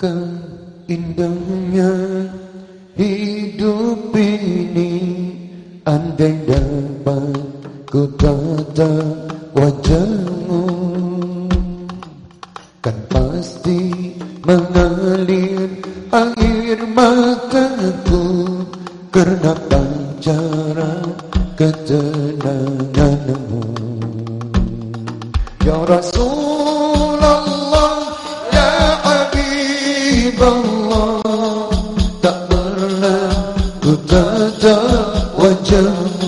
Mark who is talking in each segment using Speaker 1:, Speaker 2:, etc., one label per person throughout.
Speaker 1: keindahnya hidup ini andai dapat ku tata wajahmu kan pasti mengalir air mataku kerana pancaran ketenanganmu Ya Rasul anta wajhu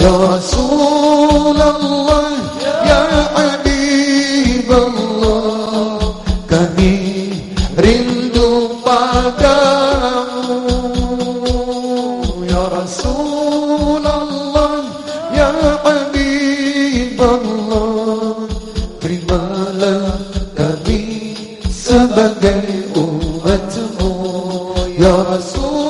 Speaker 1: ya Rasulullah, ya habib allah kami rindu padamu ya Rasulullah, ya habib allah terimalah kami sebagai umatmu ya rasul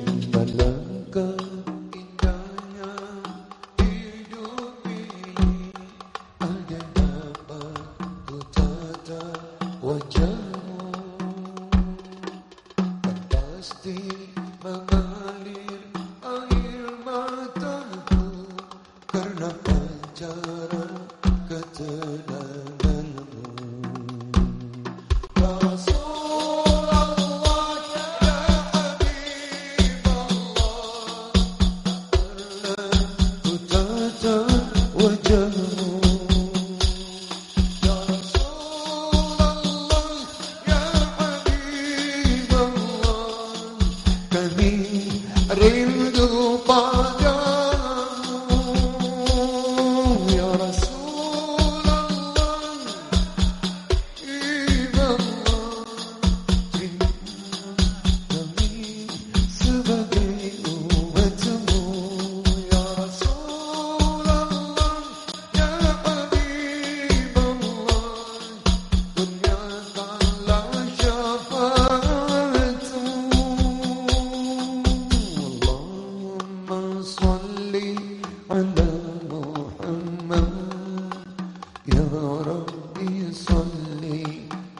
Speaker 1: അറിവ്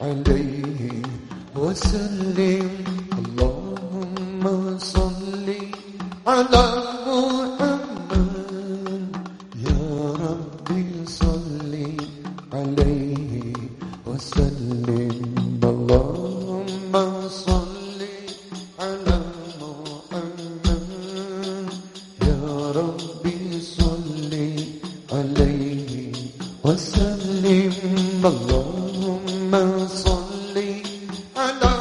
Speaker 1: عليه وسلم اللهم صل على محمد يا ربي صل اللهم صل على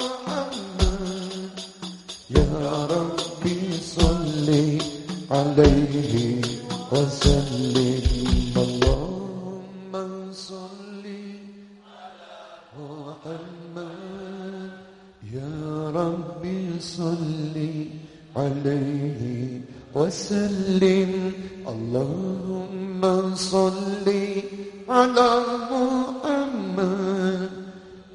Speaker 1: محمد يا صل عليه وسلم اللهم صل على محمد يا صل عليه وسلم اللهم صل على محمد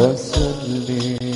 Speaker 1: فصلي